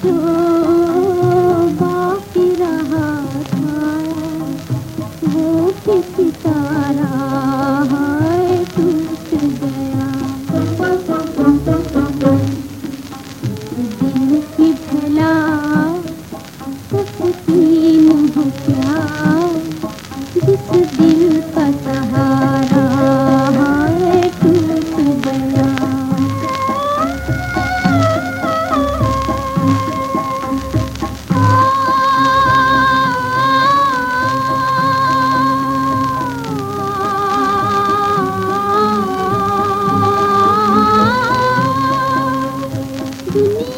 do Ooh.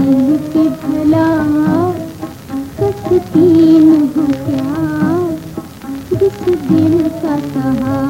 दिल तीन हो जिस का सहारा